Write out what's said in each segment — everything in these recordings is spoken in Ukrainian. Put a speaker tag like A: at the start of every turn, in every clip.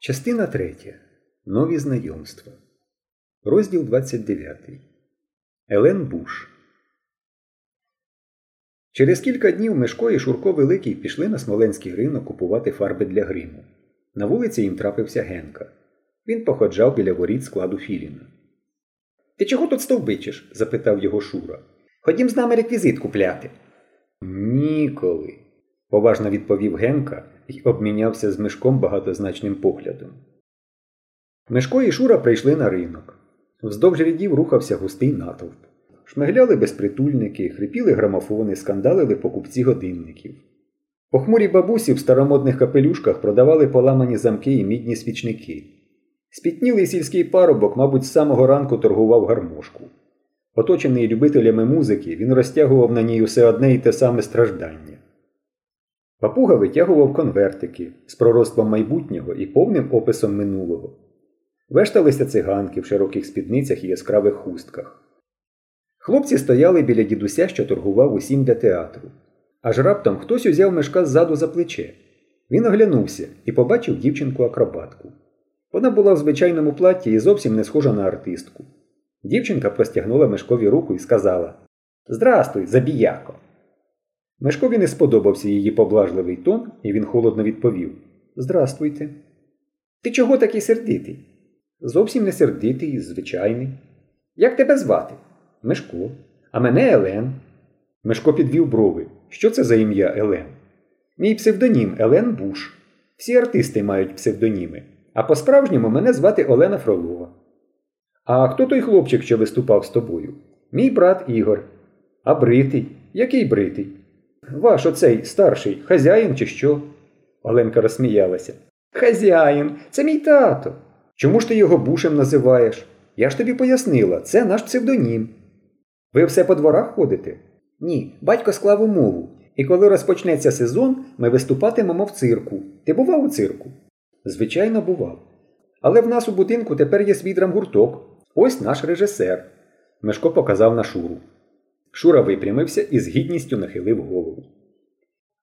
A: Частина 3. Нові знайомства. Розділ 29. Елен Буш. Через кілька днів Мишко і Шурко Великий пішли на Смоленський ринок купувати фарби для гриму. На вулиці їм трапився Генка. Він походжав біля воріт складу Філіна. Ти чого тут стовбичиш? запитав його Шура. Ходім з нами реквізит купляти. Ніколи, поважно відповів Генка і обмінявся з Мишком багатозначним поглядом. Мишко і Шура прийшли на ринок. Вздовж рядів рухався густий натовп. Шмигляли безпритульники, хрипіли грамофони, скандалили покупці годинників. Похмурі бабусі в старомодних капелюшках продавали поламані замки і мідні свічники. Спітнілий сільський парубок, мабуть, з самого ранку торгував гармошку. Оточений любителями музики, він розтягував на ній усе одне і те саме страждання. Папуга витягував конвертики з пророцтвом майбутнього і повним описом минулого. Вешталися циганки в широких спідницях і яскравих хустках. Хлопці стояли біля дідуся, що торгував усім для театру. Аж раптом хтось узяв мешка ззаду за плече. Він оглянувся і побачив дівчинку-акробатку. Вона була в звичайному платі і зовсім не схожа на артистку. Дівчинка простягнула Мешкові руку і сказала Здрастуй, забіяко. Мешкові не сподобався її поблажливий тон, і він холодно відповів Здрастуйте. Ти чого такий сердитий? Зовсім не сердитий, звичайний. Як тебе звати? Мешко. А мене Елен. Мешко підвів брови. Що це за ім'я Елен? Мій псевдонім Елен Буш. Всі артисти мають псевдоніми. А по-справжньому мене звати Олена Фролова. А хто той хлопчик, що виступав з тобою? Мій брат Ігор. А бритий? Який бритий? Ваш оцей старший хазяїн чи що? Оленка розсміялася. Хазяїн, це мій тато. Чому ж ти його бушем називаєш? Я ж тобі пояснила, це наш псевдонім. Ви все по дворах ходите? Ні, батько склав умову. І коли розпочнеться сезон, ми виступатимемо в цирку. Ти бував у цирку? Звичайно, бував. Але в нас у будинку тепер є свій драмгурток. Ось наш режисер. Мешко показав на Шуру. Шура випрямився і з гідністю нахилив голову.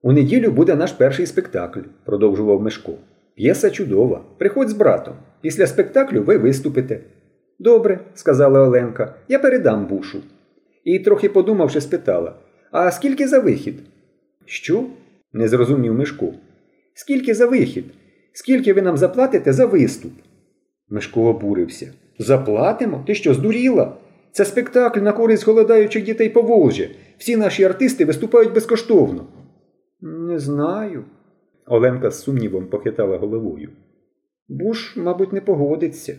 A: У неділю буде наш перший спектакль, продовжував Мешко. П'єса чудова. Приходь з братом. Після спектаклю ви виступите. Добре, сказала Оленка, я передам бушу. І, трохи подумавши, спитала А скільки за вихід? Що? не зрозумів Мишко. Скільки за вихід? Скільки ви нам заплатите за виступ? Мишко обурився. Заплатимо? Ти що, здуріла? Це спектакль на користь голодаючих дітей по Волжі. Всі наші артисти виступають безкоштовно. Не знаю. Оленка з сумнівом похитала головою. Буш, мабуть, не погодиться.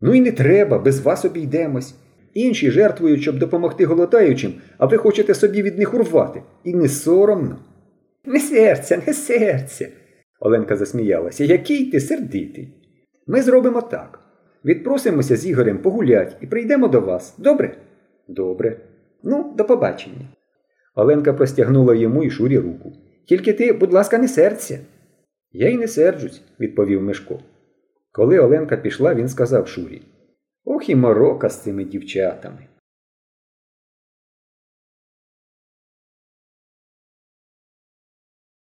A: Ну і не треба, без вас обійдемось. Інші жертвують, щоб допомогти голодаючим, а ви хочете собі від них урвати. І не соромно. Не серця, не серця. Оленка засміялася. Який ти сердитий. Ми зробимо так. Відпросимося з Ігорем погулять і прийдемо до вас. Добре? Добре. Ну, до побачення. Оленка простягнула йому і Шурі руку. Тільки ти, будь ласка, не серця. Я й не серджусь, відповів Мишко. Коли Оленка пішла, він сказав Шурі Ох і морока з цими дівчатами.